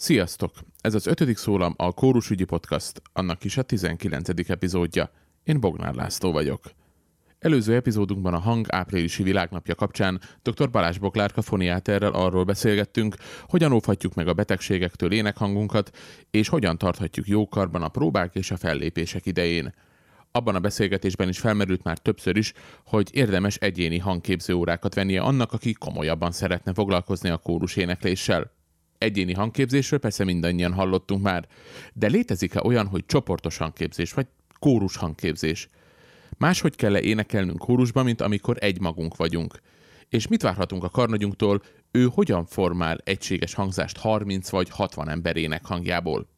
Sziasztok! Ez az ötödik szólam a Kórusügyi Podcast, annak is a 19. epizódja. Én Bognár László vagyok. Előző epizódunkban a Hang áprilisi világnapja kapcsán dr. Balázs Boglárka foniáterrel arról beszélgettünk, hogyan óvhatjuk meg a betegségektől énekhangunkat, és hogyan tarthatjuk jókarban a próbák és a fellépések idején. Abban a beszélgetésben is felmerült már többször is, hogy érdemes egyéni hangképző órákat vennie annak, aki komolyabban szeretne foglalkozni a kórus énekléssel. Egyéni hangképzésről persze mindannyian hallottunk már, de létezik-e olyan, hogy csoportos hangképzés, vagy kórus hangképzés? Máshogy kell-e énekelnünk kórusban, mint amikor egy magunk vagyunk? És mit várhatunk a karnagyunktól, ő hogyan formál egységes hangzást 30 vagy 60 ember énekhangjából?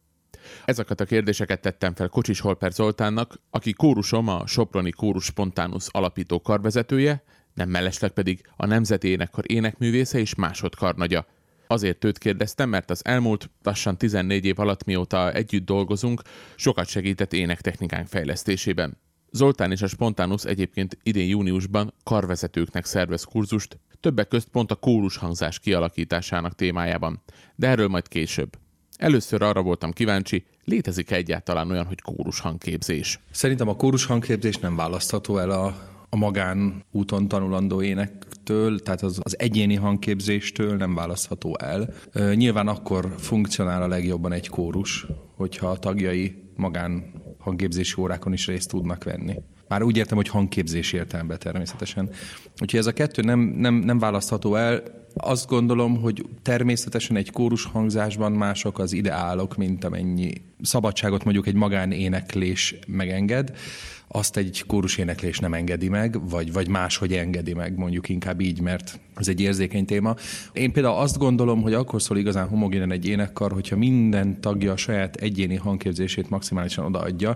Ezeket a kérdéseket tettem fel Kocsis Holper Zoltánnak, aki kórusom a Soproni Kórus Spontanus alapító karvezetője, nem mellesleg pedig a Nemzeti Énekkar énekművésze és másodkarnagya. Azért őt kérdeztem, mert az elmúlt lassan 14 év alatt, mióta együtt dolgozunk, sokat segített énektechnikánk fejlesztésében. Zoltán és a Spontanus egyébként idén júniusban karvezetőknek szervez kurzust, többek közt pont a kórus hangzás kialakításának témájában, de erről majd később. Először arra voltam kíváncsi, létezik-e egyáltalán olyan, hogy kórus hangképzés? Szerintem a kórus hangképzés nem választható el a, a magán úton tanulandó énektől, tehát az, az egyéni hangképzéstől nem választható el. Nyilván akkor funkcionál a legjobban egy kórus, hogyha a tagjai magán hangképzési órákon is részt tudnak venni. Már úgy értem, hogy hangképzési értelemben természetesen. Úgyhogy ez a kettő nem, nem, nem választható el. Azt gondolom, hogy természetesen egy kórus hangzásban mások az ideálok, mint amennyi szabadságot mondjuk egy magánéneklés megenged azt egy kórus éneklés nem engedi meg, vagy, vagy máshogy engedi meg, mondjuk inkább így, mert ez egy érzékeny téma. Én például azt gondolom, hogy akkor szól igazán homogénen egy énekkar, hogyha minden tagja a saját egyéni hangképzését maximálisan odaadja.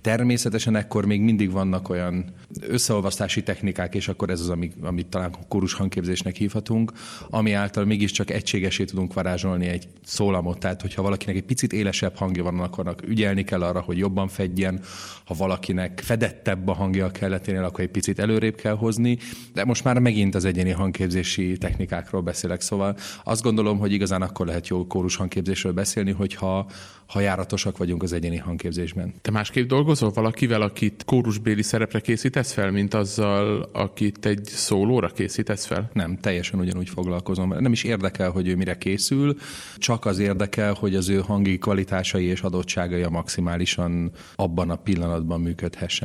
Természetesen ekkor még mindig vannak olyan összeolvasztási technikák, és akkor ez az, amit, amit talán kórus hangképzésnek hívhatunk, ami által mégiscsak egységesé tudunk varázsolni egy szólamot. Tehát, hogyha valakinek egy picit élesebb hangja van, akkor ügyelni kell arra, hogy jobban fedjen. Ha valakinek fedettebb a hangja a kelleténél, akkor egy picit előrébb kell hozni. De most már megint az egyéni hangképzés hangképzési technikákról beszélek, szóval azt gondolom, hogy igazán akkor lehet jó kórus hangképzésről beszélni, hogyha ha járatosak vagyunk az egyéni hangképzésben. Te másképp dolgozol valakivel, akit kórusbéli szerepre készítesz fel, mint azzal, akit egy szólóra készítesz fel? Nem, teljesen ugyanúgy foglalkozom. Nem is érdekel, hogy ő mire készül, csak az érdekel, hogy az ő hangi kvalitásai és adottságai a maximálisan abban a pillanatban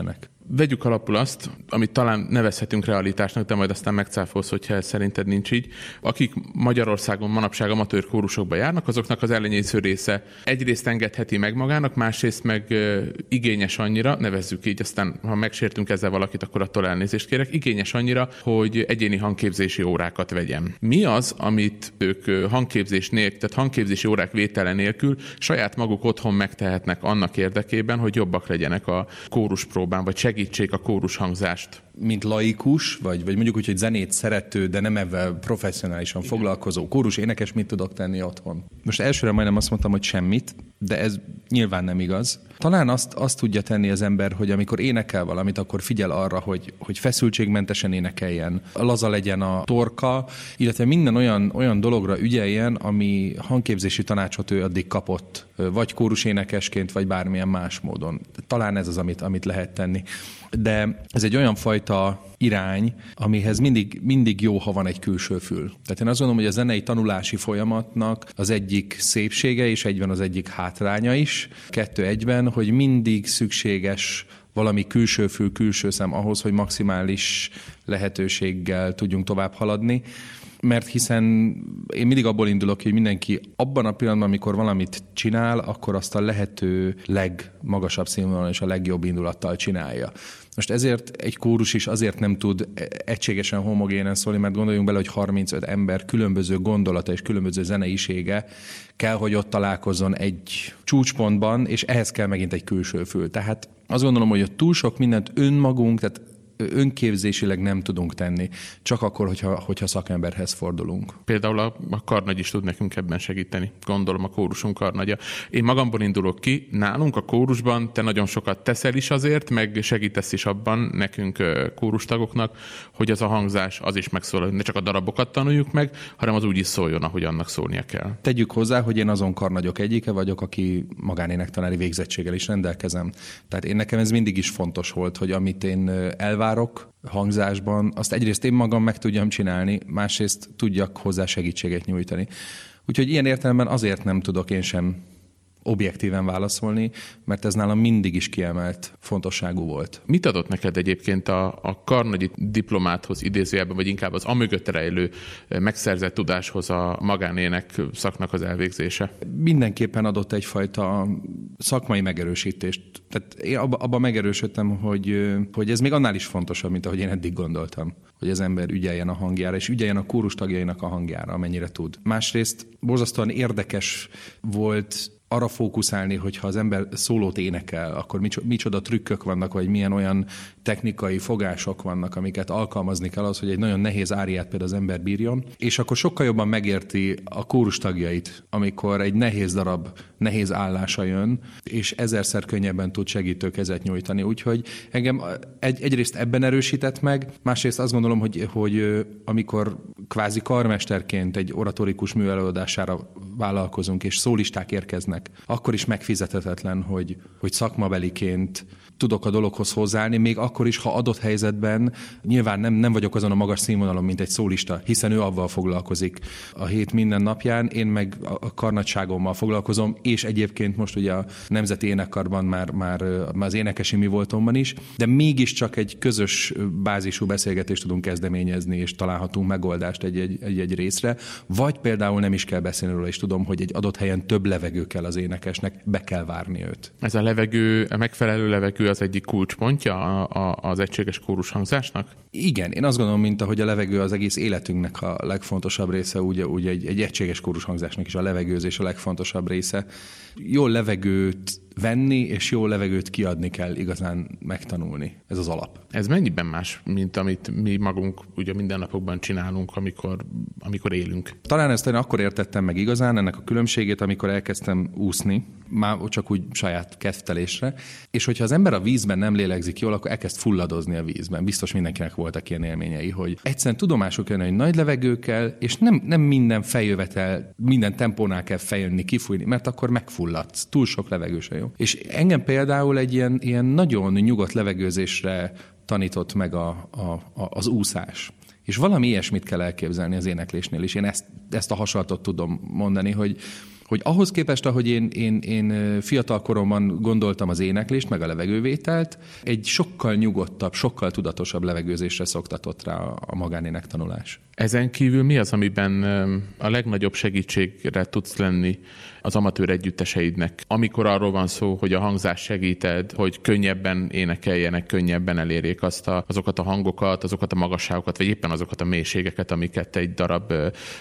működhessenek vegyük alapul azt, amit talán nevezhetünk realitásnak, de majd aztán megcáfolsz, hogyha ez szerinted nincs így. Akik Magyarországon manapság amatőr kórusokba járnak, azoknak az ellenyésző része egyrészt engedheti meg magának, másrészt meg uh, igényes annyira, nevezzük így, aztán ha megsértünk ezzel valakit, akkor attól elnézést kérek, igényes annyira, hogy egyéni hangképzési órákat vegyem. Mi az, amit ők hangképzés nélkül, tehát hangképzési órák vétele nélkül saját maguk otthon megtehetnek annak érdekében, hogy jobbak legyenek a kóruspróbán, vagy segítsék a kórus hangzást? Mint laikus, vagy, vagy mondjuk úgy, hogy zenét szerető, de nem ebben professzionálisan Igen. foglalkozó kórus énekes mit tudok tenni otthon? Most elsőre majdnem azt mondtam, hogy semmit, de ez nyilván nem igaz. Talán azt, azt tudja tenni az ember, hogy amikor énekel valamit, akkor figyel arra, hogy, hogy feszültségmentesen énekeljen, laza legyen a torka, illetve minden olyan, olyan dologra ügyeljen, ami hangképzési tanácsot ő addig kapott, vagy kórus énekesként, vagy bármilyen más módon. Talán ez az, amit, amit lehet tenni. De ez egy olyan fajta irány, amihez mindig, mindig jó, ha van egy külső fül. Tehát én azt gondolom, hogy a zenei tanulási folyamatnak az egyik szépsége, és egyben az egyik hátránya is, kettő egyben, hogy mindig szükséges valami külső fül, külső szem ahhoz, hogy maximális lehetőséggel tudjunk tovább haladni mert hiszen én mindig abból indulok, hogy mindenki abban a pillanatban, amikor valamit csinál, akkor azt a lehető legmagasabb színvonalon és a legjobb indulattal csinálja. Most ezért egy kórus is azért nem tud egységesen homogénen szólni, mert gondoljunk bele, hogy 35 ember különböző gondolata és különböző zeneisége kell, hogy ott találkozzon egy csúcspontban, és ehhez kell megint egy külső fül. Tehát azt gondolom, hogy ott túl sok mindent önmagunk, tehát önképzésileg nem tudunk tenni, csak akkor, hogyha, hogyha szakemberhez fordulunk. Például a, a karnagy is tud nekünk ebben segíteni. Gondolom a kórusunk karnagya. Én magamból indulok ki, nálunk a kórusban te nagyon sokat teszel is azért, meg segítesz is abban nekünk kórustagoknak, hogy az a hangzás az is megszól, ne csak a darabokat tanuljuk meg, hanem az úgy is szóljon, ahogy annak szólnia kell. Tegyük hozzá, hogy én azon karnagyok egyike vagyok, aki magánénektanári végzettséggel is rendelkezem. Tehát én nekem ez mindig is fontos volt, hogy amit én elvárok hangzásban, azt egyrészt én magam meg tudjam csinálni, másrészt tudjak hozzá segítséget nyújtani. Úgyhogy ilyen értelemben azért nem tudok én sem objektíven válaszolni, mert ez nálam mindig is kiemelt fontosságú volt. Mit adott neked egyébként a, a karnagyi diplomáthoz idézőjelben, vagy inkább az amögött rejlő eh, megszerzett tudáshoz a magánének szaknak az elvégzése? Mindenképpen adott egyfajta szakmai megerősítést. Tehát én abban abba megerősödtem, hogy, hogy ez még annál is fontosabb, mint ahogy én eddig gondoltam hogy az ember ügyeljen a hangjára, és ügyeljen a kórus tagjainak a hangjára, amennyire tud. Másrészt borzasztóan érdekes volt arra fókuszálni, hogy ha az ember szólót énekel, akkor micsoda trükkök vannak, vagy milyen olyan technikai fogások vannak, amiket alkalmazni kell az, hogy egy nagyon nehéz áriát például az ember bírjon, és akkor sokkal jobban megérti a kórus tagjait, amikor egy nehéz darab, nehéz állása jön, és ezerszer könnyebben tud segítő kezet nyújtani. Úgyhogy engem egy, egyrészt ebben erősített meg, másrészt azt gondolom, hogy, hogy amikor kvázi karmesterként egy oratorikus művelőadására vállalkozunk, és szólisták érkeznek, akkor is megfizethetetlen, hogy, hogy szakmabeliként tudok a dologhoz hozzáállni, még akkor is, ha adott helyzetben nyilván nem, nem vagyok azon a magas színvonalon, mint egy szólista, hiszen ő avval foglalkozik a hét minden napján, én meg a karnatságommal foglalkozom, és egyébként most ugye a Nemzeti Énekkarban már, már, már az énekesi mi voltomban is, de mégiscsak egy közös bázisú beszélgetést tudunk kezdeményezni, és találhatunk megoldást egy-egy részre, vagy például nem is kell beszélni róla, és tudom, hogy egy adott helyen több levegő kell az énekesnek, be kell várni őt. Ez a levegő, a megfelelő levegő az egyik kulcspontja a, a, az egységes kórus hangzásnak? Igen, én azt gondolom, mint ahogy a levegő az egész életünknek a legfontosabb része, úgy, úgy egy, egy egységes kórus hangzásnak is a levegőzés a legfontosabb része. Jó levegőt venni, és jó levegőt kiadni kell igazán megtanulni. Ez az alap. Ez mennyiben más, mint amit mi magunk ugye mindennapokban csinálunk, amikor, amikor élünk? Talán ezt én akkor értettem meg igazán, ennek a különbségét, amikor elkezdtem úszni, már csak úgy saját kezdtelésre, és hogyha az ember a vízben nem lélegzik jól, akkor elkezd fulladozni a vízben. Biztos mindenkinek voltak ilyen élményei, hogy egyszerűen tudomásuk jön, hogy nagy levegő kell, és nem, nem minden feljövetel, minden tempónál kell feljönni, kifújni, mert akkor megfulladsz. Túl sok levegő se jó. És engem például egy ilyen, ilyen nagyon nyugodt levegőzésre tanított meg a, a, a, az úszás. És valami ilyesmit kell elképzelni az éneklésnél is. Én ezt, ezt a hasonlatot tudom mondani, hogy hogy ahhoz képest, ahogy én, én, én fiatal koromban gondoltam az éneklést, meg a levegővételt, egy sokkal nyugodtabb, sokkal tudatosabb levegőzésre szoktatott rá a magánének tanulás. Ezen kívül mi az, amiben a legnagyobb segítségre tudsz lenni az amatőr együtteseidnek, amikor arról van szó, hogy a hangzás segíted, hogy könnyebben énekeljenek, könnyebben elérjék azt a, azokat a hangokat, azokat a magasságokat, vagy éppen azokat a mélységeket, amiket egy darab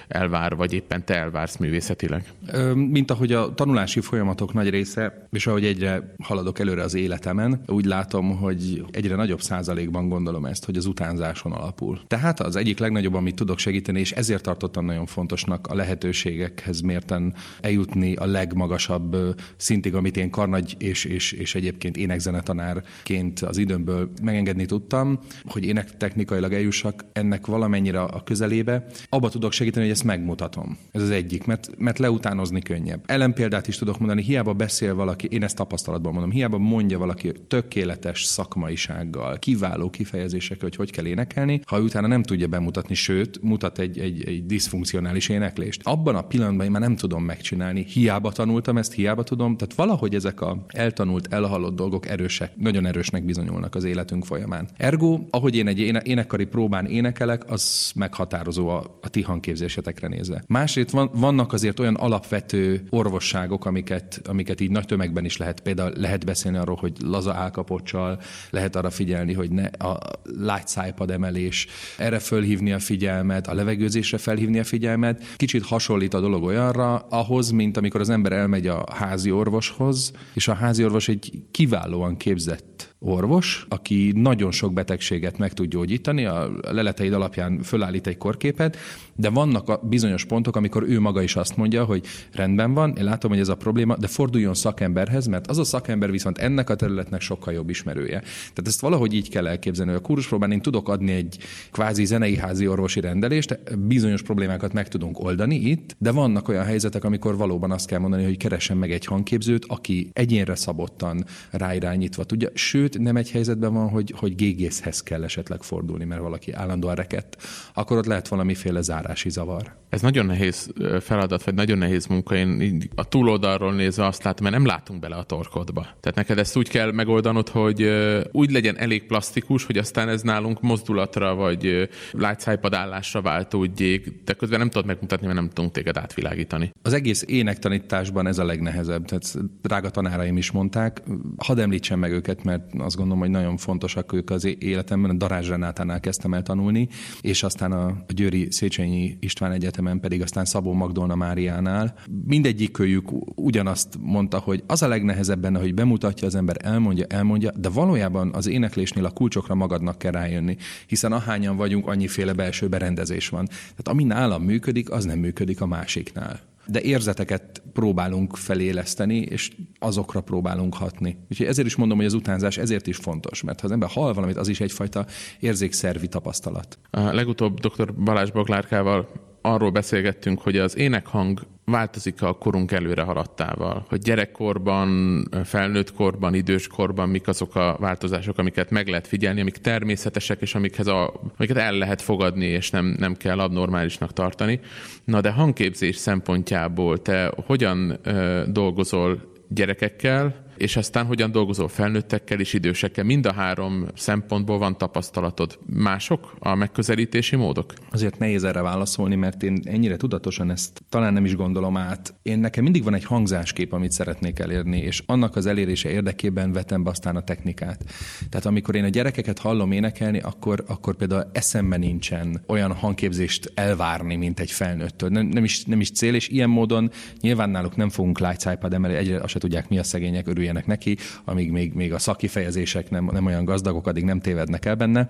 elvár, vagy éppen te elvársz művészetileg? Mint ahogy a tanulási folyamatok nagy része, és ahogy egyre haladok előre az életemen, úgy látom, hogy egyre nagyobb százalékban gondolom ezt, hogy az utánzáson alapul. Tehát az egyik legnagyobb, amit tudok segíteni, és ezért tartottam nagyon fontosnak a lehetőségekhez mérten eljutni a legmagasabb szintig, amit én karnagy és, és, és egyébként énekzenetanárként az időmből megengedni tudtam, hogy énektechnikailag eljussak ennek valamennyire a közelébe. Abba tudok segíteni, hogy ezt megmutatom. Ez az egyik, mert, mert leutánozni könnyebb. Ellenpéldát is tudok mondani, hiába beszél valaki, én ezt tapasztalatban mondom, hiába mondja valaki tökéletes szakmaisággal, kiváló kifejezésekkel, hogy hogy kell énekelni, ha utána nem tudja bemutatni, sőt, mutat egy, egy, egy diszfunkcionális éneklést. Abban a pillanatban én már nem tudom megcsinálni, hiába tanultam ezt, hiába tudom, tehát valahogy ezek a eltanult, elhalott dolgok erősek, nagyon erősnek bizonyulnak az életünk folyamán. Ergo, ahogy én egy énekkari próbán énekelek, az meghatározó a, a ti hangképzésetekre nézve. Másrészt van, vannak azért olyan alapvető orvosságok, amiket, amiket így nagy tömegben is lehet, például lehet beszélni arról, hogy laza állkapocsal, lehet arra figyelni, hogy ne a lágy szájpad emelés, erre fölhívni a figyelmet, a levegőzésre felhívni a figyelmet. Kicsit hasonlít a dolog olyanra, ahhoz, mint amikor az ember elmegy a házi orvoshoz, és a házi orvos egy kiválóan képzett orvos, aki nagyon sok betegséget meg tud gyógyítani, a leleteid alapján fölállít egy korképet, de vannak a bizonyos pontok, amikor ő maga is azt mondja, hogy rendben van, én látom, hogy ez a probléma, de forduljon szakemberhez, mert az a szakember viszont ennek a területnek sokkal jobb ismerője. Tehát ezt valahogy így kell elképzelni, a kúruspróbán én tudok adni egy kvázi zenei házi orvosi rendelést, bizonyos problémákat meg tudunk oldani itt, de vannak olyan helyzetek, amikor valóban azt kell mondani, hogy keressen meg egy hangképzőt, aki egyénre szabottan ráirányítva tudja. Sőt, nem egy helyzetben van, hogy, hogy gégészhez kell esetleg fordulni, mert valaki állandóan rekett, akkor ott lehet valamiféle zárási zavar. Ez nagyon nehéz feladat, vagy nagyon nehéz munka. Én a túloldalról nézve azt látom, mert nem látunk bele a torkodba. Tehát neked ezt úgy kell megoldanod, hogy úgy legyen elég plastikus, hogy aztán ez nálunk mozdulatra, vagy látszájpadállásra váltódjék, de közben nem tudod megmutatni, mert nem tudunk téged átvilágítani. Az egész énektanításban ez a legnehezebb. Tehát drága tanáraim is mondták, hadd említsem meg őket, mert azt gondolom, hogy nagyon fontosak ők az életemben. A Darázs Renátánál kezdtem el tanulni, és aztán a Győri Széchenyi István Egyetemen pedig aztán Szabó Magdolna Máriánál. Mindegyik őjük ugyanazt mondta, hogy az a legnehezebb benne, hogy bemutatja az ember, elmondja, elmondja, de valójában az éneklésnél a kulcsokra magadnak kell rájönni, hiszen ahányan vagyunk, annyiféle belső berendezés van. Tehát ami nálam működik, az nem működik a másiknál de érzeteket próbálunk feléleszteni, és azokra próbálunk hatni. Úgyhogy ezért is mondom, hogy az utánzás ezért is fontos, mert ha az ember hall valamit, az is egyfajta érzékszervi tapasztalat. A legutóbb dr. Balázs Boglárkával arról beszélgettünk, hogy az énekhang változik a korunk előre haladtával, hogy gyerekkorban, felnőtt korban, idős korban mik azok a változások, amiket meg lehet figyelni, amik természetesek, és amikhez a, amiket el lehet fogadni, és nem, nem kell abnormálisnak tartani. Na de hangképzés szempontjából te hogyan ö, dolgozol gyerekekkel, és aztán hogyan dolgozol felnőttekkel és idősekkel. Mind a három szempontból van tapasztalatod. Mások a megközelítési módok? Azért nehéz erre válaszolni, mert én ennyire tudatosan ezt talán nem is gondolom át. Én nekem mindig van egy hangzáskép, amit szeretnék elérni, és annak az elérése érdekében vetem be aztán a technikát. Tehát amikor én a gyerekeket hallom énekelni, akkor, akkor például eszembe nincsen olyan hangképzést elvárni, mint egy felnőttől. Nem, nem, is, nem is cél, és ilyen módon nyilván náluk nem fogunk lágycájpad emelni, egyre azt se tudják, mi a szegények, örüljenek örüljenek neki, amíg még, még a szakifejezések nem, nem olyan gazdagok, addig nem tévednek el benne.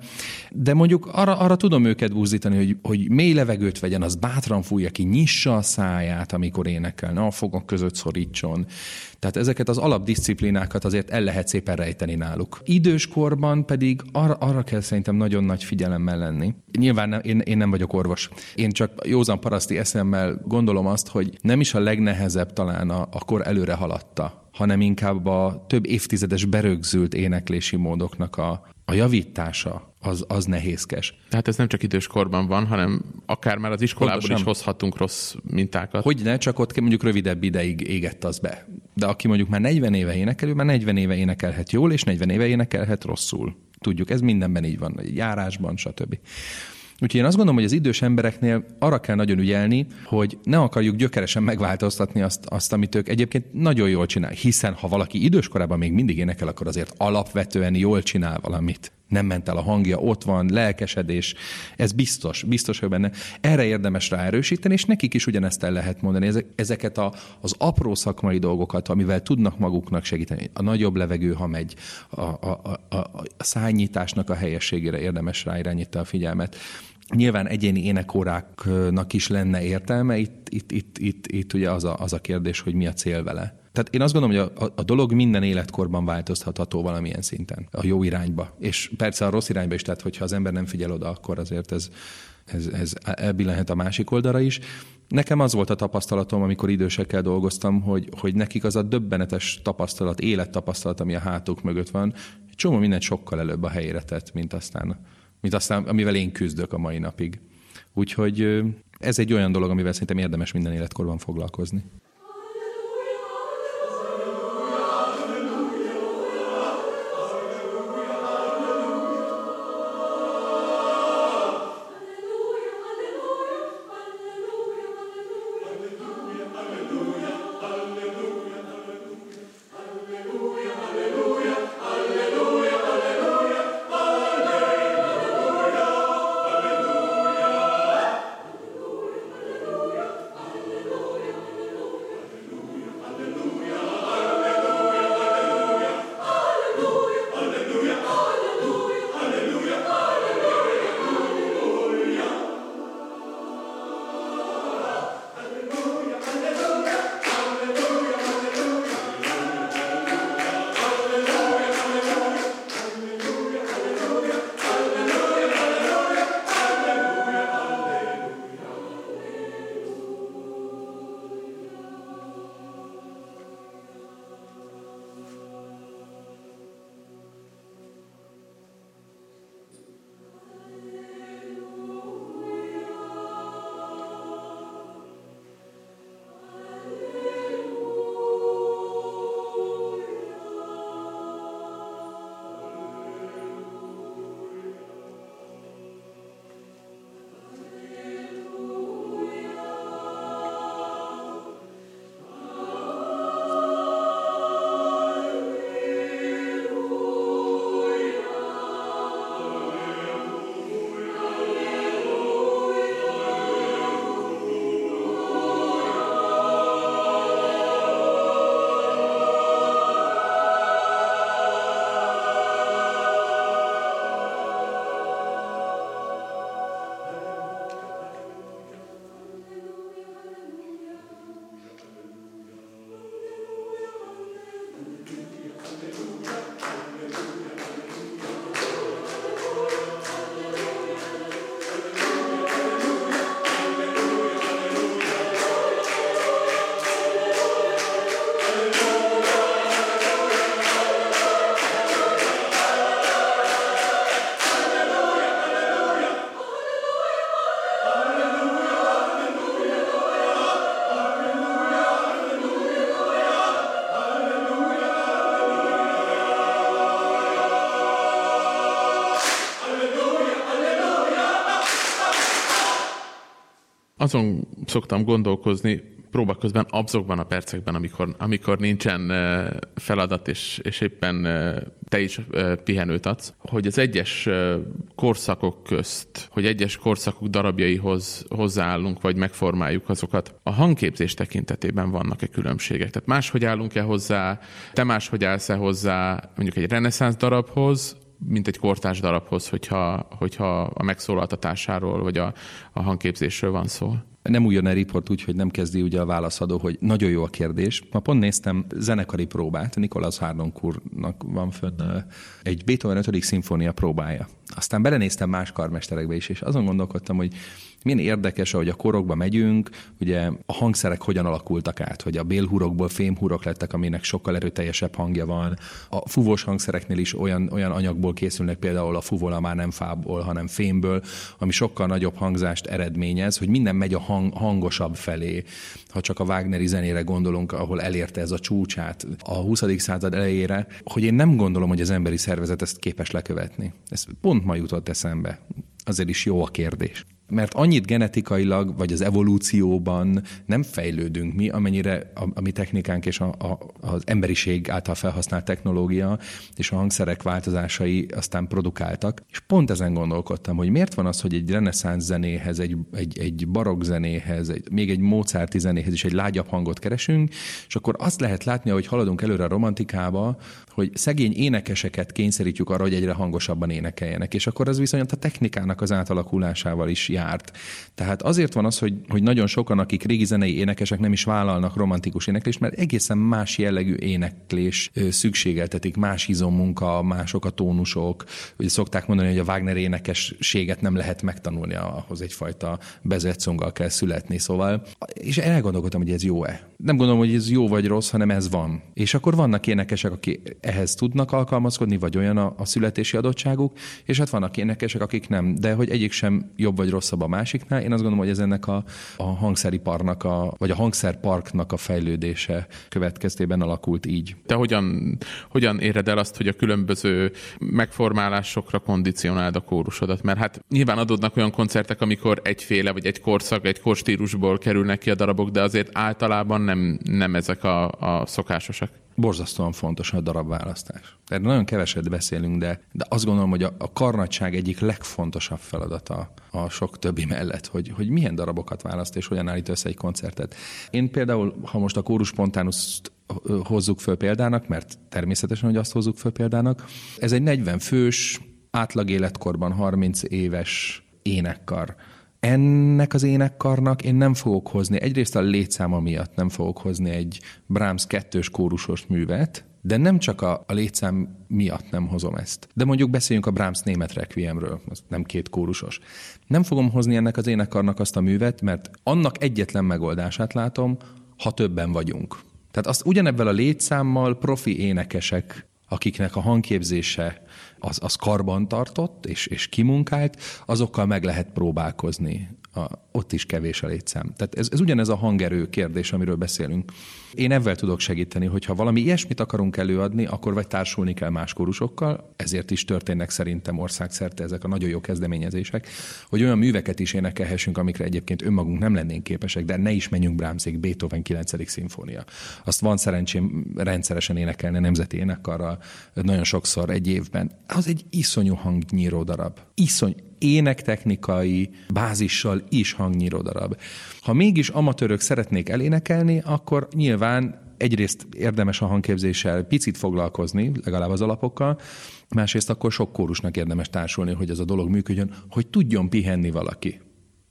De mondjuk arra, arra tudom őket buzdítani, hogy, hogy mély levegőt vegyen, az bátran fújja ki, nyissa a száját, amikor énekel, ne a fogak között szorítson. Tehát ezeket az alapdisziplinákat azért el lehet szépen rejteni náluk. Időskorban pedig arra, arra kell szerintem nagyon nagy figyelemmel lenni. Nyilván nem, én, én nem vagyok orvos. Én csak józan paraszti eszemmel gondolom azt, hogy nem is a legnehezebb talán a, a kor előre haladta hanem inkább a több évtizedes berögzült éneklési módoknak a, a javítása az, az nehézkes. Tehát ez nem csak időskorban van, hanem akár már az iskolában Pontosan. is hozhatunk rossz mintákat. Hogy ne, csak ott mondjuk rövidebb ideig égett az be. De aki mondjuk már 40 éve énekel, már 40 éve énekelhet jól, és 40 éve énekelhet rosszul. Tudjuk, ez mindenben így van, járásban, stb. Úgyhogy én azt gondolom, hogy az idős embereknél arra kell nagyon ügyelni, hogy ne akarjuk gyökeresen megváltoztatni azt, azt amit ők egyébként nagyon jól csinál. Hiszen ha valaki időskorában még mindig énekel, akkor azért alapvetően jól csinál valamit nem ment el a hangja, ott van, lelkesedés, ez biztos, biztos, hogy benne. Erre érdemes ráerősíteni, és nekik is ugyanezt el lehet mondani. Ezeket a, az apró szakmai dolgokat, amivel tudnak maguknak segíteni, a nagyobb levegő, ha megy, a, a, a, a szájnyitásnak a helyességére érdemes ráirányítani a figyelmet. Nyilván egyéni énekóráknak is lenne értelme, itt, itt, itt, itt, itt ugye az a, az a kérdés, hogy mi a cél vele. Tehát én azt gondolom, hogy a, a dolog minden életkorban változtatható valamilyen szinten, a jó irányba. És persze a rossz irányba is, tehát hogyha az ember nem figyel oda, akkor azért ez, ez, ez elbillenhet a másik oldalra is. Nekem az volt a tapasztalatom, amikor idősekkel dolgoztam, hogy, hogy nekik az a döbbenetes tapasztalat, élettapasztalat, ami a hátuk mögött van, csomó mindent sokkal előbb a helyére tett, mint aztán mint aztán, amivel én küzdök a mai napig. Úgyhogy ez egy olyan dolog, amivel szerintem érdemes minden életkorban foglalkozni. Azon szoktam gondolkozni, próba közben abszokban a percekben, amikor, amikor nincsen feladat, és, és éppen te is pihenőt adsz, hogy az egyes korszakok közt, hogy egyes korszakok darabjaihoz hozzáállunk, vagy megformáljuk azokat. A hangképzés tekintetében vannak-e különbségek? Tehát máshogy állunk-e hozzá, te máshogy állsz-e hozzá mondjuk egy reneszánsz darabhoz, mint egy kortárs darabhoz, hogyha, hogyha a megszólaltatásáról vagy a, a hangképzésről van szó. Nem újjon a riport úgy, hogy nem kezdi ugye a válaszadó, hogy nagyon jó a kérdés. Ma pont néztem zenekari próbát, Nikolas Harnoncourtnak van fönn egy Beethoven 5. szimfónia próbája. Aztán belenéztem más karmesterekbe is, és azon gondolkodtam, hogy milyen érdekes, ahogy a korokba megyünk, ugye a hangszerek hogyan alakultak át, hogy a bélhurokból fémhurok lettek, aminek sokkal erőteljesebb hangja van. A fúvós hangszereknél is olyan, olyan anyagból készülnek, például a fuvola már nem fából, hanem fémből, ami sokkal nagyobb hangzást eredményez, hogy minden megy a hang, hangosabb felé. Ha csak a Wagneri zenére gondolunk, ahol elérte ez a csúcsát a 20. század elejére, hogy én nem gondolom, hogy az emberi szervezet ezt képes lekövetni. Ez pont ma jutott eszembe. Azért is jó a kérdés mert annyit genetikailag, vagy az evolúcióban nem fejlődünk mi, amennyire a, a mi technikánk és a, a, az emberiség által felhasznált technológia és a hangszerek változásai aztán produkáltak. És pont ezen gondolkodtam, hogy miért van az, hogy egy reneszánsz zenéhez, egy, egy, egy barokk zenéhez, egy, még egy Mozarti zenéhez is egy lágyabb hangot keresünk, és akkor azt lehet látni, hogy haladunk előre a romantikába, hogy szegény énekeseket kényszerítjük arra, hogy egyre hangosabban énekeljenek, és akkor ez viszont a technikának az átalakulásával is járt. Tehát azért van az, hogy, hogy nagyon sokan, akik régi zenei énekesek nem is vállalnak romantikus éneklést, mert egészen más jellegű éneklés szükségeltetik, más izommunka, mások a tónusok. Ugye szokták mondani, hogy a Wagner énekességet nem lehet megtanulni, ahhoz egyfajta bezetszonggal kell születni, szóval. És elgondolkodtam, hogy ez jó-e. Nem gondolom, hogy ez jó vagy rossz, hanem ez van. És akkor vannak énekesek, akik ehhez tudnak alkalmazkodni, vagy olyan a, a születési adottságuk, és hát vannak énekesek, akik nem. De hogy egyik sem jobb vagy rosszabb a másiknál, én azt gondolom, hogy ez ennek a, a hangszeriparnak, a, vagy a hangszerparknak a fejlődése következtében alakult így. Te hogyan, hogyan éred el azt, hogy a különböző megformálásokra kondicionáld a kórusodat? Mert hát nyilván adódnak olyan koncertek, amikor egyféle, vagy egy korszak, egy korstílusból kerülnek ki a darabok, de azért általában nem, nem ezek a, a szokásosak borzasztóan fontos a darabválasztás. Tehát nagyon keveset beszélünk, de, de azt gondolom, hogy a, a karnagyság egyik legfontosabb feladata a sok többi mellett, hogy, hogy milyen darabokat választ és hogyan állít össze egy koncertet. Én például, ha most a kórus spontanuszt hozzuk föl példának, mert természetesen, hogy azt hozzuk föl példának, ez egy 40 fős, átlag életkorban 30 éves énekkar ennek az énekkarnak én nem fogok hozni, egyrészt a létszáma miatt nem fogok hozni egy Brahms kettős kórusos művet, de nem csak a, a létszám miatt nem hozom ezt. De mondjuk beszéljünk a Brahms német requiemről, az nem két kórusos. Nem fogom hozni ennek az énekkarnak azt a művet, mert annak egyetlen megoldását látom, ha többen vagyunk. Tehát azt ugyanebben a létszámmal profi énekesek, akiknek a hangképzése az, az karban tartott és, és kimunkált, azokkal meg lehet próbálkozni a, ott is kevés a létszám. Tehát ez, ez ugyanez a hangerő kérdés, amiről beszélünk. Én ebben tudok segíteni, hogy ha valami ilyesmit akarunk előadni, akkor vagy társulni kell más korusokkal, ezért is történnek szerintem országszerte ezek a nagyon jó kezdeményezések, hogy olyan műveket is énekelhessünk, amikre egyébként önmagunk nem lennénk képesek, de ne is menjünk Brahmsig, Beethoven 9. szimfónia. Azt van szerencsém rendszeresen énekelni a Nemzeti Énekkarral, nagyon sokszor egy évben. Az egy iszonyú hangnyíró darab. Iszony, énektechnikai bázissal is hangnyíró darab. Ha mégis amatőrök szeretnék elénekelni, akkor nyilván egyrészt érdemes a hangképzéssel picit foglalkozni, legalább az alapokkal, másrészt akkor sok kórusnak érdemes társulni, hogy ez a dolog működjön, hogy tudjon pihenni valaki.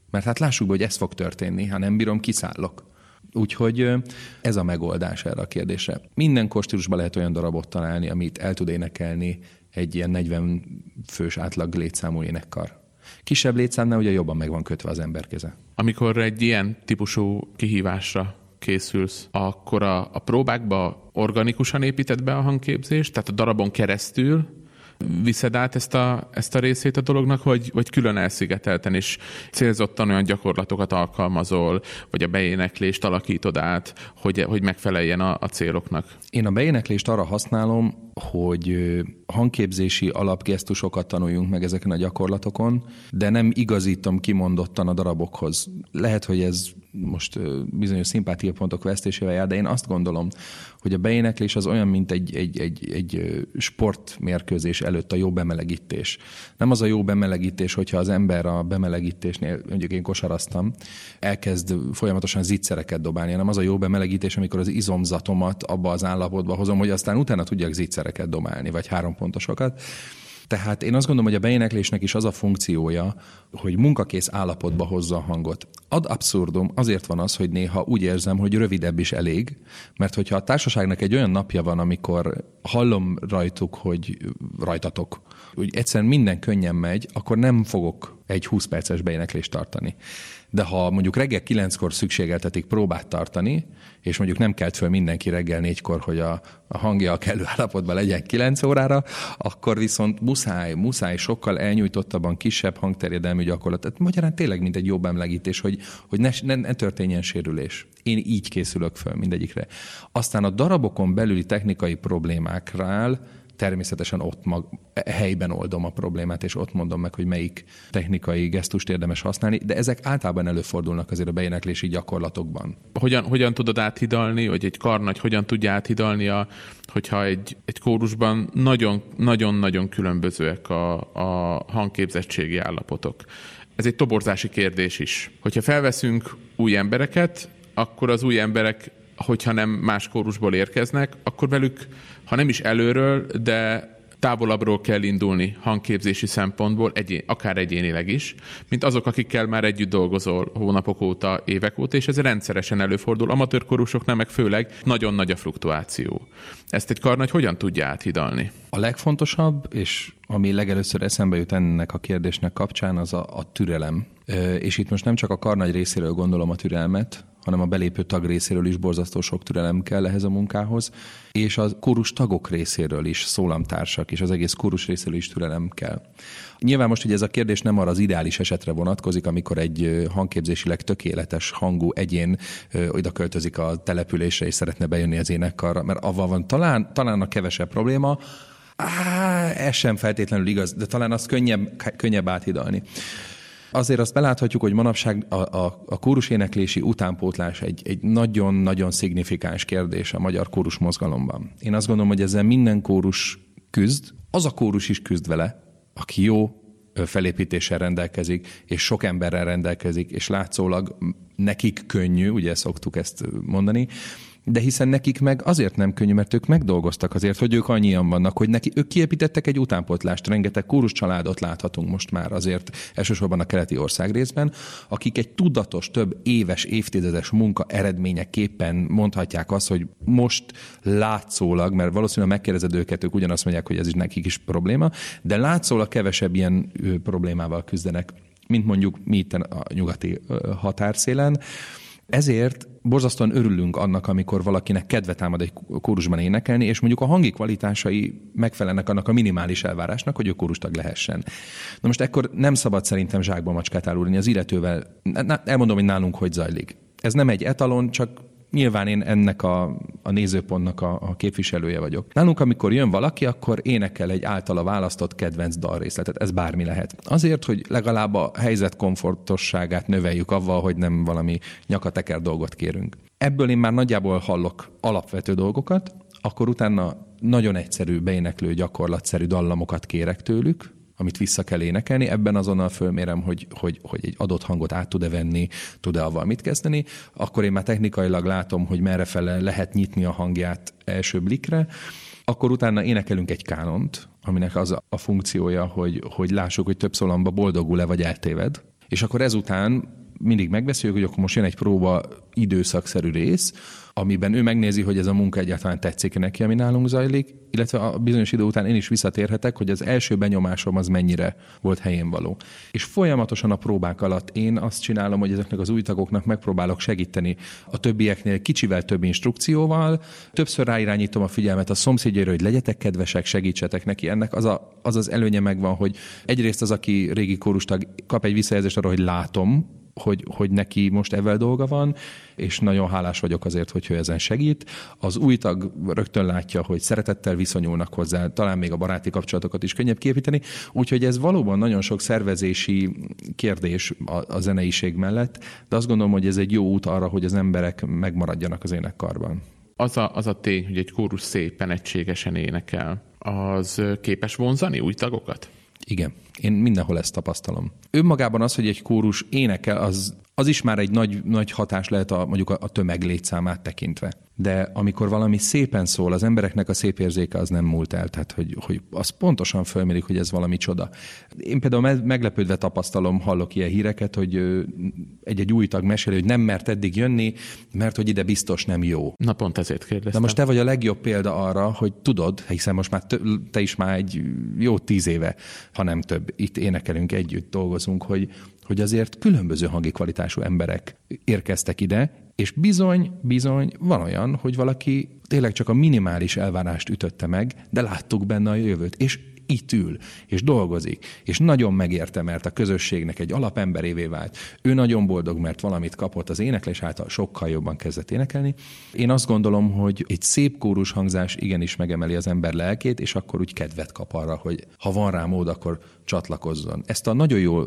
Mert hát lássuk hogy ez fog történni, ha nem bírom, kiszállok. Úgyhogy ez a megoldás erre a kérdésre. Minden kostílusban lehet olyan darabot találni, amit el tud énekelni egy ilyen 40 fős átlag létszámú énekkar. Kisebb létszámnál ugye jobban meg van kötve az ember keze. Amikor egy ilyen típusú kihívásra készülsz, akkor a, a próbákba organikusan építed be a hangképzést, tehát a darabon keresztül, viszed át ezt a, ezt a részét a dolognak, vagy, vagy külön elszigetelten és célzottan olyan gyakorlatokat alkalmazol, vagy a beéneklést alakítod át, hogy, hogy megfeleljen a, a céloknak? Én a beéneklést arra használom, hogy hangképzési alapgesztusokat tanuljunk meg ezeken a gyakorlatokon, de nem igazítom kimondottan a darabokhoz. Lehet, hogy ez most bizonyos szimpátiapontok vesztésével jár, de én azt gondolom, hogy a beéneklés az olyan, mint egy, egy, egy, egy sportmérkőzés előtt a jó bemelegítés. Nem az a jó bemelegítés, hogyha az ember a bemelegítésnél, mondjuk én kosaraztam, elkezd folyamatosan zicsereket dobálni, hanem az a jó bemelegítés, amikor az izomzatomat abba az állapotba hozom, hogy aztán utána tudjak zicsereket dobálni, vagy három pontosokat. Tehát én azt gondolom, hogy a beéneklésnek is az a funkciója, hogy munkakész állapotba hozza a hangot. Ad abszurdum azért van az, hogy néha úgy érzem, hogy rövidebb is elég, mert hogyha a társaságnak egy olyan napja van, amikor hallom rajtuk, hogy rajtatok, hogy egyszerűen minden könnyen megy, akkor nem fogok egy 20 perces beéneklést tartani. De ha mondjuk reggel kilenckor szükségeltetik próbát tartani, és mondjuk nem kelt föl mindenki reggel négykor, hogy a, a hangja a kellő állapotban legyen kilenc órára, akkor viszont muszáj, muszáj sokkal elnyújtottabban kisebb hangterjedelmű gyakorlat. Tehát magyarán tényleg mint egy jobb emlegítés, hogy, hogy ne, ne, ne történjen sérülés. Én így készülök föl mindegyikre. Aztán a darabokon belüli technikai problémáknál természetesen ott mag, helyben oldom a problémát, és ott mondom meg, hogy melyik technikai gesztust érdemes használni, de ezek általában előfordulnak azért a beéneklési gyakorlatokban. Hogyan, hogyan tudod áthidalni, vagy egy karnagy hogyan tudja áthidalni, a, hogyha egy, egy kórusban nagyon-nagyon különbözőek a, a hangképzettségi állapotok. Ez egy toborzási kérdés is. Hogyha felveszünk új embereket, akkor az új emberek hogyha nem más kórusból érkeznek, akkor velük, ha nem is előről, de távolabbról kell indulni hangképzési szempontból, egyén, akár egyénileg is, mint azok, akikkel már együtt dolgozol hónapok óta, évek óta, és ez rendszeresen előfordul. Amatőr korusoknál meg főleg nagyon nagy a fluktuáció. Ezt egy karnagy hogyan tudja áthidalni? A legfontosabb, és ami legelőször eszembe jut ennek a kérdésnek kapcsán, az a, a türelem. És itt most nem csak a karnagy részéről gondolom a türelmet, hanem a belépő tag részéről is borzasztó sok türelem kell ehhez a munkához, és a kórus tagok részéről is, szólamtársak, és az egész kórus részéről is türelem kell. Nyilván most hogy ez a kérdés nem arra az ideális esetre vonatkozik, amikor egy hangképzésileg tökéletes hangú egyén oda költözik a településre, és szeretne bejönni az énekkarra, mert avval van talán, talán a kevesebb probléma, Á, ez sem feltétlenül igaz, de talán azt könnyebb, könnyebb áthidalni. Azért azt beláthatjuk, hogy manapság a, a, a kórus éneklési utánpótlás egy, egy nagyon-nagyon szignifikáns kérdés a magyar kórus mozgalomban. Én azt gondolom, hogy ezzel minden kórus küzd, az a kórus is küzd vele, aki jó felépítéssel rendelkezik, és sok emberrel rendelkezik, és látszólag nekik könnyű, ugye szoktuk ezt mondani, de hiszen nekik meg azért nem könnyű, mert ők megdolgoztak azért, hogy ők annyian vannak, hogy neki, ők kiépítettek egy utánpotlást, rengeteg kórus családot láthatunk most már azért elsősorban a keleti ország részben, akik egy tudatos, több éves, évtizedes munka eredményeképpen mondhatják azt, hogy most látszólag, mert valószínűleg megkérdezed őket, ők ugyanazt mondják, hogy ez is nekik is probléma, de látszólag kevesebb ilyen problémával küzdenek, mint mondjuk mi itt a nyugati határszélen. Ezért borzasztóan örülünk annak, amikor valakinek kedve támad egy kórusban énekelni, és mondjuk a hangi kvalitásai megfelelnek annak a minimális elvárásnak, hogy ő kórustag lehessen. Na most ekkor nem szabad szerintem zsákba macskát árulni az illetővel. Elmondom, hogy nálunk hogy zajlik. Ez nem egy etalon, csak Nyilván én ennek a, a nézőpontnak a, a képviselője vagyok. Nálunk, amikor jön valaki, akkor énekel egy általa választott kedvenc dalrészletet. Ez bármi lehet. Azért, hogy legalább a helyzet komfortosságát növeljük avval, hogy nem valami nyakateker dolgot kérünk. Ebből én már nagyjából hallok alapvető dolgokat, akkor utána nagyon egyszerű, beéneklő, gyakorlatszerű dallamokat kérek tőlük, amit vissza kell énekelni, ebben azonnal fölmérem, hogy, hogy, hogy egy adott hangot át tud-e venni, tud-e avval mit kezdeni, akkor én már technikailag látom, hogy merre fele lehet nyitni a hangját első blikre, akkor utána énekelünk egy kánont, aminek az a funkciója, hogy, hogy lássuk, hogy több szólamba boldogul-e vagy eltéved, és akkor ezután mindig megbeszéljük, hogy akkor most jön egy próba időszakszerű rész, amiben ő megnézi, hogy ez a munka egyáltalán tetszik neki, ami nálunk zajlik, illetve a bizonyos idő után én is visszatérhetek, hogy az első benyomásom az mennyire volt helyén való. És folyamatosan a próbák alatt én azt csinálom, hogy ezeknek az új tagoknak megpróbálok segíteni a többieknél kicsivel több instrukcióval, többször ráirányítom a figyelmet a szomszédjára, hogy legyetek kedvesek, segítsetek neki. Ennek az, a, az az előnye megvan, hogy egyrészt az, aki régi kórustag kap egy visszajelzést arra, hogy látom, hogy, hogy neki most evel dolga van, és nagyon hálás vagyok azért, hogy ő ezen segít. Az új tag rögtön látja, hogy szeretettel viszonyulnak hozzá, talán még a baráti kapcsolatokat is könnyebb képíteni, úgyhogy ez valóban nagyon sok szervezési kérdés a, a zeneiség mellett, de azt gondolom, hogy ez egy jó út arra, hogy az emberek megmaradjanak az énekkarban. Az a, az a tény, hogy egy kórus szépen egységesen énekel, az képes vonzani új tagokat? Igen, én mindenhol ezt tapasztalom. Önmagában az, hogy egy kórus énekel, az, az is már egy nagy, nagy hatás lehet a, mondjuk a, a tömeg létszámát tekintve de amikor valami szépen szól, az embereknek a szép érzéke az nem múlt el, tehát hogy, hogy az pontosan fölmérik, hogy ez valami csoda. Én például meglepődve tapasztalom, hallok ilyen híreket, hogy egy-egy új tag mesél, hogy nem mert eddig jönni, mert hogy ide biztos nem jó. Na pont ezért kérdeztem. Na most te vagy a legjobb példa arra, hogy tudod, hiszen most már te is már egy jó tíz éve, ha nem több, itt énekelünk együtt, dolgozunk, hogy, hogy azért különböző hangi kvalitású emberek érkeztek ide, és bizony, bizony, van olyan, hogy valaki tényleg csak a minimális elvárást ütötte meg, de láttuk benne a jövőt. És itt ül, és dolgozik, és nagyon megérte, mert a közösségnek egy alapemberévé vált. Ő nagyon boldog, mert valamit kapott az éneklés által, sokkal jobban kezdett énekelni. Én azt gondolom, hogy egy szép kórus hangzás igenis megemeli az ember lelkét, és akkor úgy kedvet kap arra, hogy ha van rá mód, akkor csatlakozzon. Ezt a nagyon jó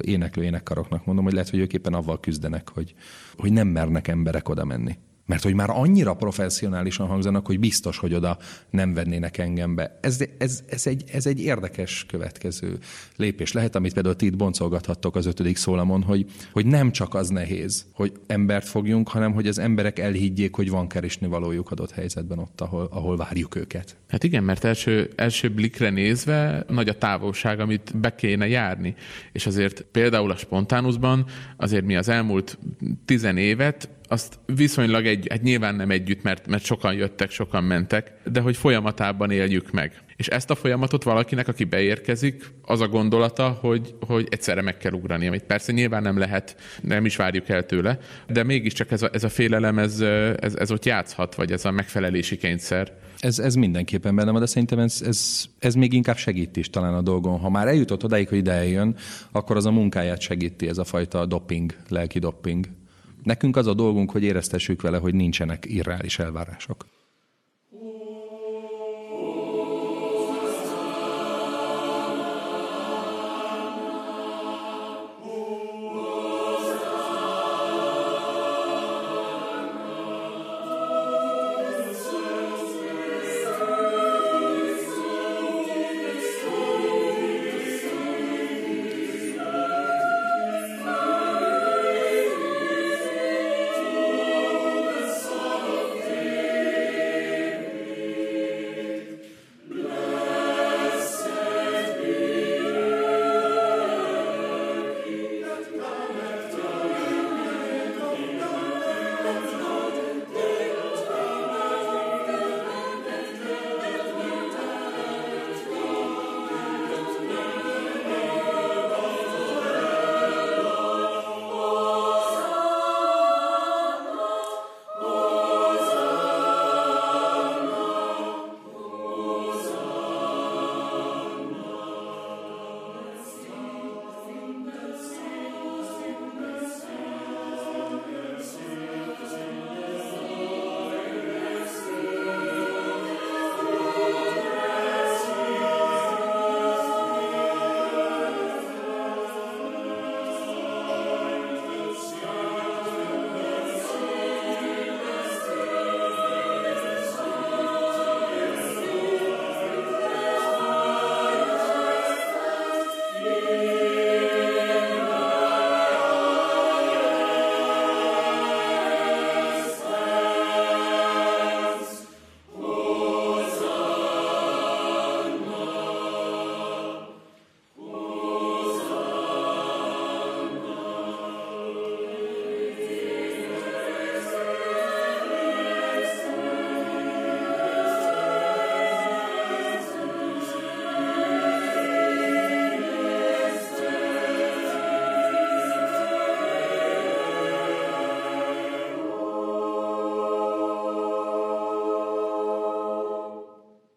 éneklő énekkaroknak mondom, hogy lehet, hogy ők éppen avval küzdenek, hogy, hogy nem mernek emberek oda menni. Mert hogy már annyira professzionálisan hangzanak, hogy biztos, hogy oda nem vennének engem be. Ez, ez, ez, egy, ez egy érdekes következő lépés lehet, amit például ti itt boncolgathattok az ötödik szólamon, hogy, hogy nem csak az nehéz, hogy embert fogjunk, hanem hogy az emberek elhiggyék, hogy van keresni valójuk adott helyzetben ott, ahol, ahol várjuk őket. Hát igen, mert első, első blikre nézve nagy a távolság, amit be kéne járni. És azért például a spontánusban azért mi az elmúlt tizen évet azt viszonylag egy, hát nyilván nem együtt, mert, mert sokan jöttek, sokan mentek, de hogy folyamatában éljük meg. És ezt a folyamatot valakinek, aki beérkezik, az a gondolata, hogy, hogy egyszerre meg kell ugrani, amit persze nyilván nem lehet, nem is várjuk el tőle, de mégiscsak ez a, ez a félelem, ez, ez, ez ott játszhat, vagy ez a megfelelési kényszer. Ez, ez mindenképpen benne van, de szerintem ez, ez, ez még inkább segít is talán a dolgon. Ha már eljutott odáig, hogy ide eljön, akkor az a munkáját segíti, ez a fajta doping, lelki doping. Nekünk az a dolgunk, hogy éreztessük vele, hogy nincsenek irreális elvárások.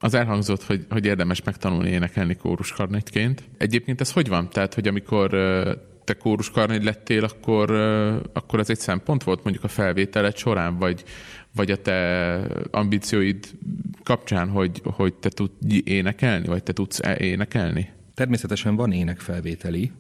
Az elhangzott, hogy, hogy érdemes megtanulni énekelni kóruskarnitként. Egyébként ez hogy van? Tehát, hogy amikor te kóruskarnagy lettél, akkor, akkor ez egy szempont volt mondjuk a felvételed során, vagy, vagy a te ambícióid kapcsán, hogy, hogy te tudj énekelni, vagy te tudsz énekelni? Természetesen van énekfelvételi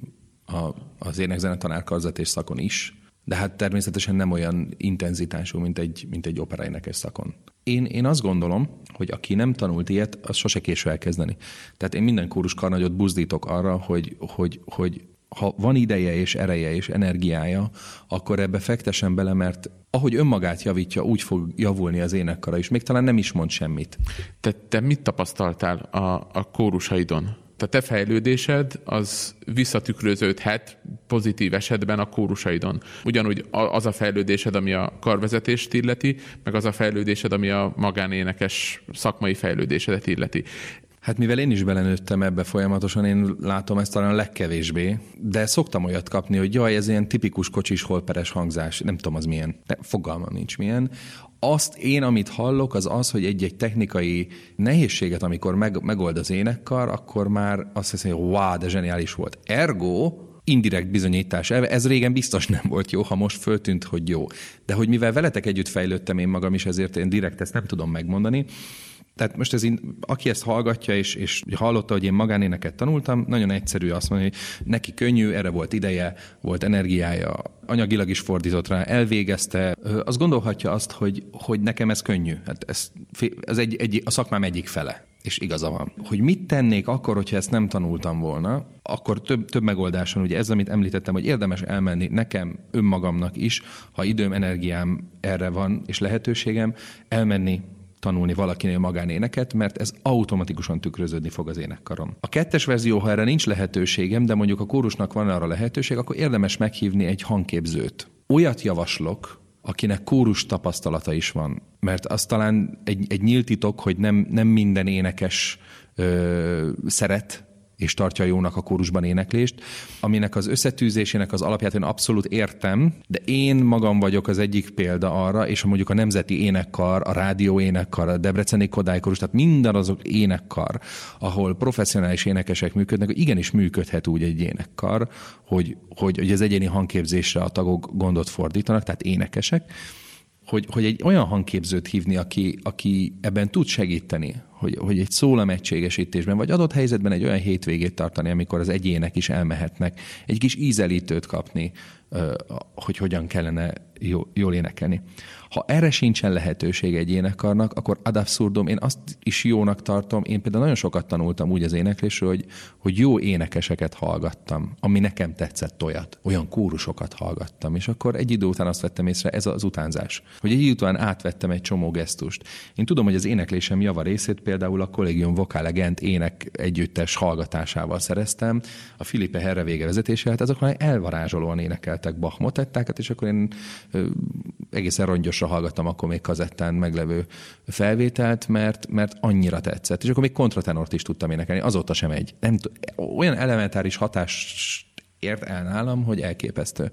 a, az énekzenetanár és szakon is, de hát természetesen nem olyan intenzitású, mint egy, mint egy operaénekes szakon. Én, én azt gondolom, hogy aki nem tanult ilyet, az sose késő elkezdeni. Tehát én minden kóruskarnagyot buzdítok arra, hogy, hogy, hogy ha van ideje és ereje és energiája, akkor ebbe fektessen bele, mert ahogy önmagát javítja, úgy fog javulni az énekkara is. Még talán nem is mond semmit. Te, te mit tapasztaltál a, a kórusaidon? A te fejlődésed az visszatükröződhet pozitív esetben a kórusaidon. Ugyanúgy az a fejlődésed, ami a karvezetést illeti, meg az a fejlődésed, ami a magánénekes szakmai fejlődésedet illeti. Hát mivel én is belenőttem ebbe folyamatosan, én látom ezt talán a legkevésbé, de szoktam olyat kapni, hogy jaj, ez ilyen tipikus kocsis holperes hangzás, nem tudom az milyen, de fogalmam nincs milyen. Azt én, amit hallok, az az, hogy egy-egy technikai nehézséget, amikor meg, megold az énekkar, akkor már azt hiszem, hogy wow, de zseniális volt. Ergo, indirekt bizonyítás. Ez régen biztos nem volt jó, ha most föltűnt, hogy jó. De hogy mivel veletek együtt fejlődtem én magam is, ezért én direkt ezt nem tudom megmondani, tehát most ez aki ezt hallgatja, és, és hallotta, hogy én magánéneket tanultam, nagyon egyszerű azt mondani, hogy neki könnyű, erre volt ideje, volt energiája, anyagilag is fordított rá, elvégezte, az gondolhatja azt, hogy, hogy nekem ez könnyű. Hát ez, ez egy, egy, a szakmám egyik fele és igaza van. Hogy mit tennék akkor, hogyha ezt nem tanultam volna, akkor több, több megoldáson, ugye ez, amit említettem, hogy érdemes elmenni nekem, önmagamnak is, ha időm, energiám erre van, és lehetőségem, elmenni tanulni valakinél magánéneket, mert ez automatikusan tükröződni fog az énekkarom. A kettes verzió, ha erre nincs lehetőségem, de mondjuk a kórusnak van arra lehetőség, akkor érdemes meghívni egy hangképzőt. Olyat javaslok, akinek kórus tapasztalata is van, mert az talán egy, egy nyílt titok, hogy nem, nem minden énekes ö, szeret és tartja jónak a kórusban éneklést, aminek az összetűzésének az alapját én abszolút értem, de én magam vagyok az egyik példa arra, és mondjuk a Nemzeti Énekkar, a Rádió Énekkar, a Debreceni Kodály Kórus, tehát minden azok énekkar, ahol professzionális énekesek működnek, igenis működhet úgy egy énekkar, hogy, hogy, hogy az egyéni hangképzésre a tagok gondot fordítanak, tehát énekesek, hogy, hogy egy olyan hangképzőt hívni, aki, aki ebben tud segíteni, hogy, hogy egy szólam egységesítésben, vagy adott helyzetben egy olyan hétvégét tartani, amikor az egyének is elmehetnek, egy kis ízelítőt kapni, hogy hogyan kellene jól énekelni. Ha erre sincsen lehetőség egy énekarnak, akkor ad absurdum, én azt is jónak tartom, én például nagyon sokat tanultam úgy az éneklésről, hogy, hogy jó énekeseket hallgattam, ami nekem tetszett olyat, olyan kórusokat hallgattam, és akkor egy idő után azt vettem észre, ez az utánzás, hogy egy idő után átvettem egy csomó gesztust. Én tudom, hogy az éneklésem java részét például a Collegium Vocale Gent ének együttes hallgatásával szereztem, a Filipe Herre vége vezetésével, hát azok elvarázsolóan énekeltek Bach motettákat, és akkor én egészen rongyosra hallgattam akkor még kazettán meglevő felvételt, mert, mert annyira tetszett. És akkor még kontratenort is tudtam énekelni, azóta sem egy. Nem, olyan elementáris hatás ért el nálam, hogy elképesztő.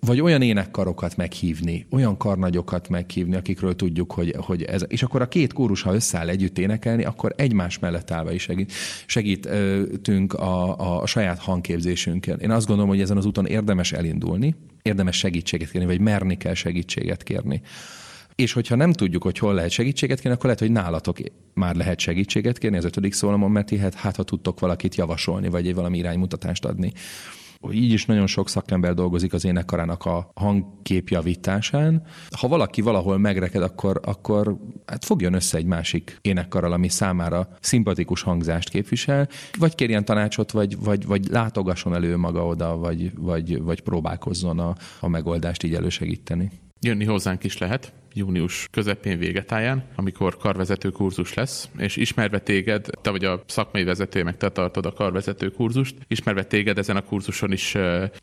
Vagy olyan énekkarokat meghívni, olyan karnagyokat meghívni, akikről tudjuk, hogy, hogy ez. És akkor a két kórus, ha összeáll együtt énekelni, akkor egymás mellett állva is segít, segítünk a, a, saját hangképzésünkkel. Én azt gondolom, hogy ezen az úton érdemes elindulni, érdemes segítséget kérni, vagy merni kell segítséget kérni. És hogyha nem tudjuk, hogy hol lehet segítséget kérni, akkor lehet, hogy nálatok már lehet segítséget kérni az ötödik szólamon, mert hát, hát ha tudtok valakit javasolni, vagy egy valami iránymutatást adni így is nagyon sok szakember dolgozik az énekkarának a hangkép javításán. Ha valaki valahol megreked, akkor, akkor hát fogjon össze egy másik énekkarral, ami számára szimpatikus hangzást képvisel, vagy kérjen tanácsot, vagy, vagy, vagy látogasson elő maga oda, vagy, vagy, vagy próbálkozzon a, a megoldást így elősegíteni. Jönni hozzánk is lehet, június közepén végetáján, amikor karvezető kurzus lesz, és ismerve téged, te vagy a szakmai vezető, meg te tartod a karvezető kurzust, ismerve téged ezen a kurzuson is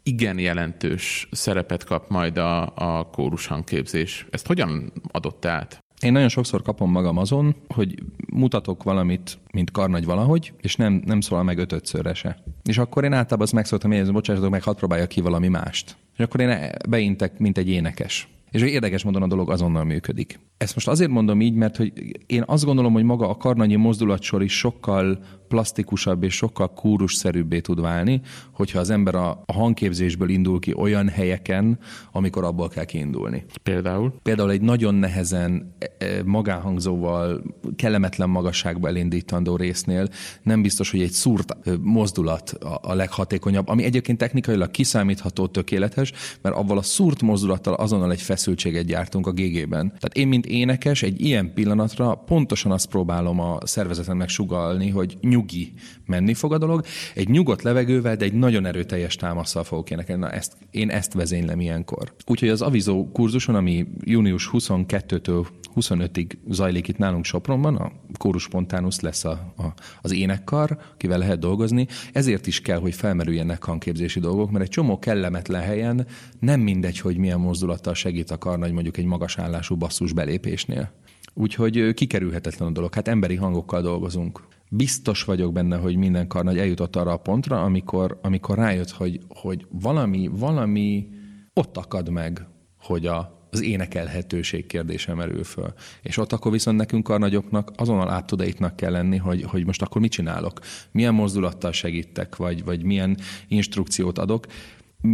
igen jelentős szerepet kap majd a, a kórus hangképzés. Ezt hogyan adott át? Én nagyon sokszor kapom magam azon, hogy mutatok valamit, mint karnagy valahogy, és nem, nem szól meg ötötszörre se. És akkor én általában azt megszóltam, hogy bocsássatok meg, hadd próbálja ki valami mást. És akkor én beintek, mint egy énekes. És érdekes módon a dolog azonnal működik. Ezt most azért mondom így, mert hogy én azt gondolom, hogy maga a karnagyi mozdulatsor is sokkal plastikusabb és sokkal kúrusszerűbbé tud válni, hogyha az ember a, a hangképzésből indul ki olyan helyeken, amikor abból kell kiindulni. Például? Például egy nagyon nehezen e, e, magánhangzóval, kellemetlen magasságba elindítandó résznél nem biztos, hogy egy szúrt mozdulat a leghatékonyabb, ami egyébként technikailag kiszámítható, tökéletes, mert avval a szúrt mozdulattal azonnal egy feszültséget gyártunk a GG-ben. Tehát én, mint énekes, egy ilyen pillanatra pontosan azt próbálom a szervezetemnek sugalni, hogy nyugi menni fog a dolog. Egy nyugodt levegővel, de egy nagyon erőteljes támaszsal fogok énekelni. Na, ezt, én ezt vezénylem ilyenkor. Úgyhogy az avizó kurzuson, ami június 22-től 25-ig zajlik itt nálunk Sopronban, a Chorus Spontanus lesz a, a, az énekkar, kivel lehet dolgozni. Ezért is kell, hogy felmerüljenek hangképzési dolgok, mert egy csomó kellemetlen helyen nem mindegy, hogy milyen mozdulattal segít a karnagy mondjuk egy magas állású basszus belépésnél. Úgyhogy kikerülhetetlen a dolog. Hát emberi hangokkal dolgozunk biztos vagyok benne, hogy minden karnagy eljutott arra a pontra, amikor, amikor rájött, hogy, hogy valami, valami ott akad meg, hogy a, az énekelhetőség kérdése merül föl. És ott akkor viszont nekünk karnagyoknak azonnal up kell lenni, hogy, hogy most akkor mit csinálok, milyen mozdulattal segítek, vagy, vagy milyen instrukciót adok,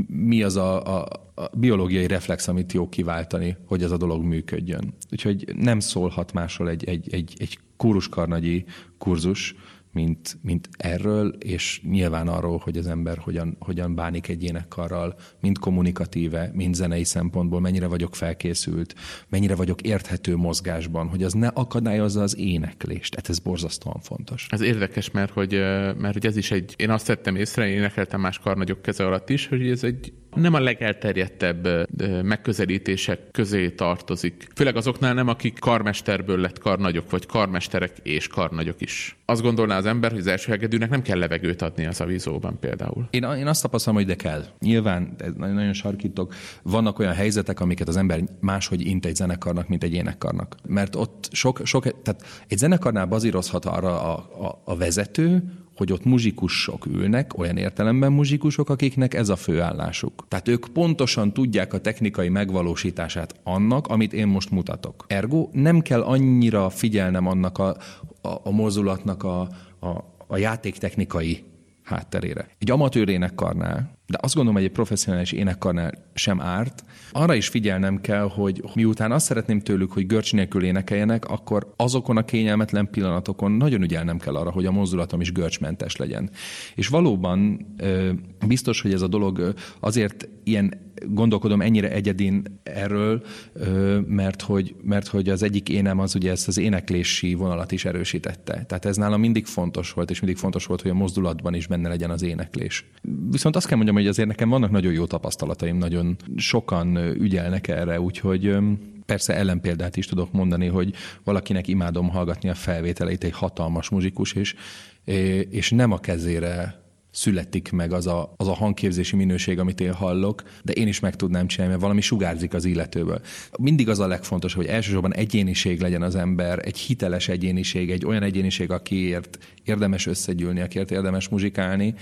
mi az a, a, a biológiai reflex, amit jó kiváltani, hogy ez a dolog működjön. Úgyhogy nem szólhat másról egy, egy, egy, egy kóruskarnagyi kurzus, mint, mint erről, és nyilván arról, hogy az ember hogyan, hogyan bánik egy énekkarral, mind kommunikatíve, mind zenei szempontból, mennyire vagyok felkészült, mennyire vagyok érthető mozgásban, hogy az ne akadályozza az éneklést. Hát ez borzasztóan fontos. Ez érdekes, mert hogy, mert hogy ez is egy, én azt tettem észre, én énekeltem más karnagyok keze alatt is, hogy ez egy nem a legelterjedtebb megközelítések közé tartozik. Főleg azoknál nem, akik karmesterből lett karnagyok, vagy karmesterek és karnagyok is. Azt gondolná az ember, hogy az első hegedűnek nem kell levegőt adni az avízóban például. Én, én azt tapasztalom, hogy de kell. Nyilván, ez nagyon, nagyon sarkítok, vannak olyan helyzetek, amiket az ember máshogy int egy zenekarnak, mint egy énekkarnak. Mert ott sok, sok tehát egy zenekarnál bazírozhat arra a, a, a vezető, hogy ott muzsikusok ülnek, olyan értelemben muzsikusok, akiknek ez a főállásuk. Tehát ők pontosan tudják a technikai megvalósítását annak, amit én most mutatok. Ergo nem kell annyira figyelnem annak a, a, a mozdulatnak a, a, a játéktechnikai hátterére. Egy amatőr énekkarnál, de azt gondolom, hogy egy professzionális énekkarnál sem árt, arra is figyelnem kell, hogy miután azt szeretném tőlük, hogy görcs nélkül énekeljenek, akkor azokon a kényelmetlen pillanatokon nagyon ügyelnem kell arra, hogy a mozdulatom is görcsmentes legyen. És valóban biztos, hogy ez a dolog azért ilyen gondolkodom ennyire egyedin erről, mert hogy, mert hogy az egyik énem az ugye ezt az éneklési vonalat is erősítette. Tehát ez nálam mindig fontos volt, és mindig fontos volt, hogy a mozdulatban is benne legyen az éneklés. Viszont azt kell mondjam, hogy azért nekem vannak nagyon jó tapasztalataim, nagyon sokan ügyelnek erre, úgyhogy persze ellenpéldát is tudok mondani, hogy valakinek imádom hallgatni a felvételeit, egy hatalmas muzsikus, és, és nem a kezére születik meg az a, az a hangképzési minőség, amit én hallok, de én is meg tudnám csinálni, mert valami sugárzik az illetőből. Mindig az a legfontosabb, hogy elsősorban egyéniség legyen az ember, egy hiteles egyéniség, egy olyan egyéniség, akiért érdemes összegyűlni, akiért érdemes muzsikálni,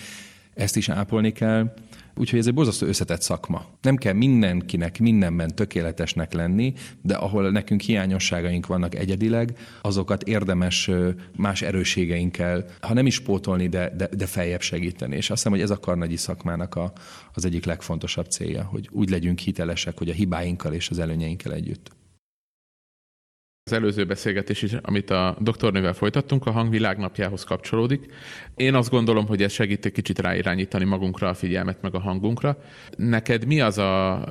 ezt is ápolni kell, Úgyhogy ez egy borzasztó összetett szakma. Nem kell mindenkinek mindenben tökéletesnek lenni, de ahol nekünk hiányosságaink vannak egyedileg, azokat érdemes más erősségeinkkel, ha nem is pótolni, de, de, de feljebb segíteni. És azt hiszem, hogy ez a karnagyi szakmának a, az egyik legfontosabb célja, hogy úgy legyünk hitelesek, hogy a hibáinkkal és az előnyeinkkel együtt. Az előző beszélgetés is, amit a doktornővel folytattunk, a hangvilágnapjához kapcsolódik. Én azt gondolom, hogy ez segít egy kicsit ráirányítani magunkra a figyelmet, meg a hangunkra. Neked mi az a,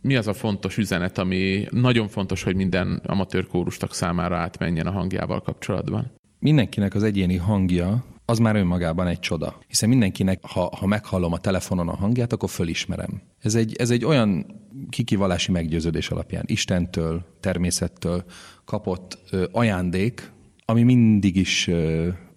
mi az a fontos üzenet, ami nagyon fontos, hogy minden amatőr kórustak számára átmenjen a hangjával kapcsolatban? Mindenkinek az egyéni hangja az már önmagában egy csoda. Hiszen mindenkinek, ha, ha meghallom a telefonon a hangját, akkor fölismerem. Ez egy, ez egy olyan kikivalási meggyőződés alapján, Istentől, természettől kapott ajándék, ami mindig is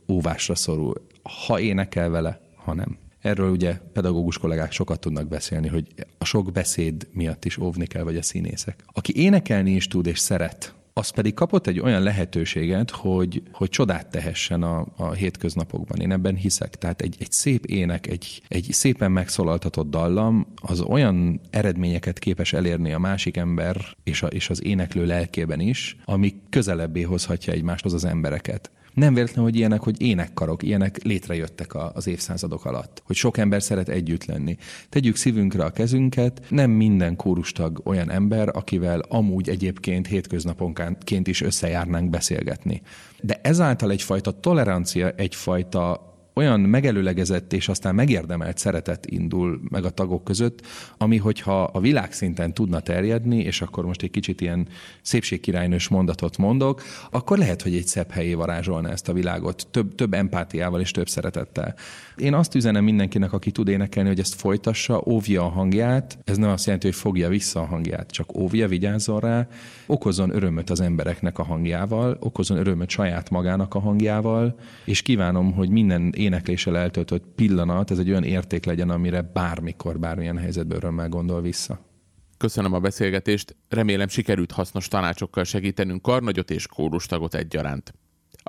óvásra szorul. Ha énekel vele, ha nem. Erről ugye pedagógus kollégák sokat tudnak beszélni, hogy a sok beszéd miatt is óvni kell, vagy a színészek. Aki énekelni is tud és szeret, az pedig kapott egy olyan lehetőséget, hogy, hogy csodát tehessen a, a hétköznapokban. Én ebben hiszek. Tehát egy, egy szép ének, egy, egy szépen megszólaltatott dallam, az olyan eredményeket képes elérni a másik ember és, a, és az éneklő lelkében is, ami közelebbé hozhatja egymáshoz az embereket. Nem véletlen, hogy ilyenek, hogy énekkarok, ilyenek létrejöttek az évszázadok alatt, hogy sok ember szeret együtt lenni. Tegyük szívünkre a kezünket, nem minden kórustag olyan ember, akivel amúgy egyébként hétköznaponként is összejárnánk beszélgetni. De ezáltal egyfajta tolerancia, egyfajta olyan megelőlegezett és aztán megérdemelt szeretet indul meg a tagok között, ami hogyha a világszinten tudna terjedni, és akkor most egy kicsit ilyen szépségkirálynős mondatot mondok, akkor lehet, hogy egy szebb helyé varázsolna ezt a világot, több, több empátiával és több szeretettel. Én azt üzenem mindenkinek, aki tud énekelni, hogy ezt folytassa, óvja a hangját, ez nem azt jelenti, hogy fogja vissza a hangját, csak óvja, vigyázzon rá, okozzon örömöt az embereknek a hangjával, okozzon örömöt saját magának a hangjával, és kívánom, hogy minden énekléssel eltöltött pillanat, ez egy olyan érték legyen, amire bármikor, bármilyen helyzetben örömmel gondol vissza. Köszönöm a beszélgetést, remélem sikerült hasznos tanácsokkal segítenünk karnagyot és kórustagot egyaránt.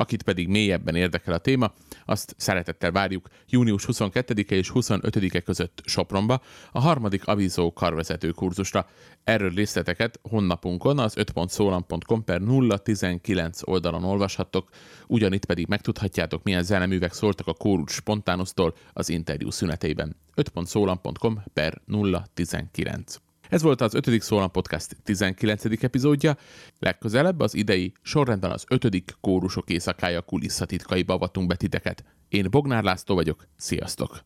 Akit pedig mélyebben érdekel a téma, azt szeretettel várjuk június 22-e és 25-e között Sopronba, a harmadik avizó karvezető kurzusra. Erről részleteket honnapunkon az 5.szólam.com per 019 oldalon olvashattok, ugyanitt pedig megtudhatjátok, milyen zeneművek szóltak a kórus spontánusztól az interjú szünetében. 5.szólam.com per 019. Ez volt az 5. Szólam Podcast 19. epizódja. Legközelebb az idei sorrendben az 5. kórusok éjszakája kulisszatitkaiba avatunk be. Én Bognár László vagyok, sziasztok!